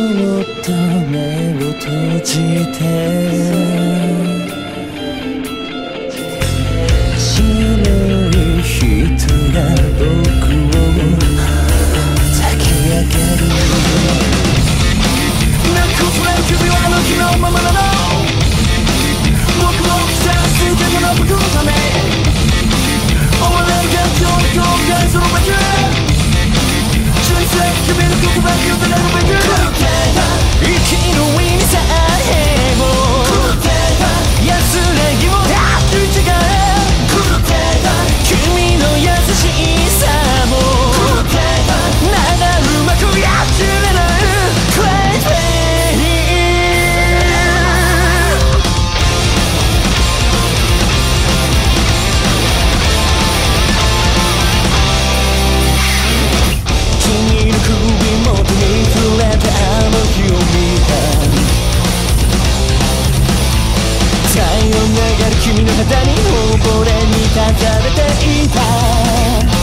っと目を閉じて白い人が僕君の肌に溺れ満たされていた。